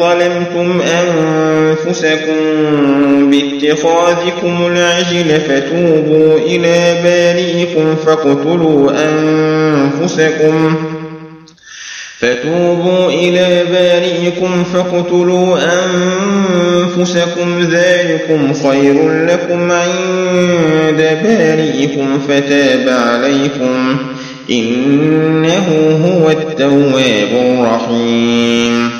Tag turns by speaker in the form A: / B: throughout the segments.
A: ظلمتم أنفسكم باتخاذكم العجل فتوبوا إلى بارئكم فاقتلوا أنفسكم فتوبوا إلى بارئكم فاقتلوا أنفسكم ذلكم خير لكم عند بارئكم فتاب عليكم إنه هو التواب الرحيم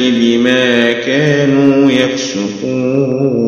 A: بما كانوا يفسقون.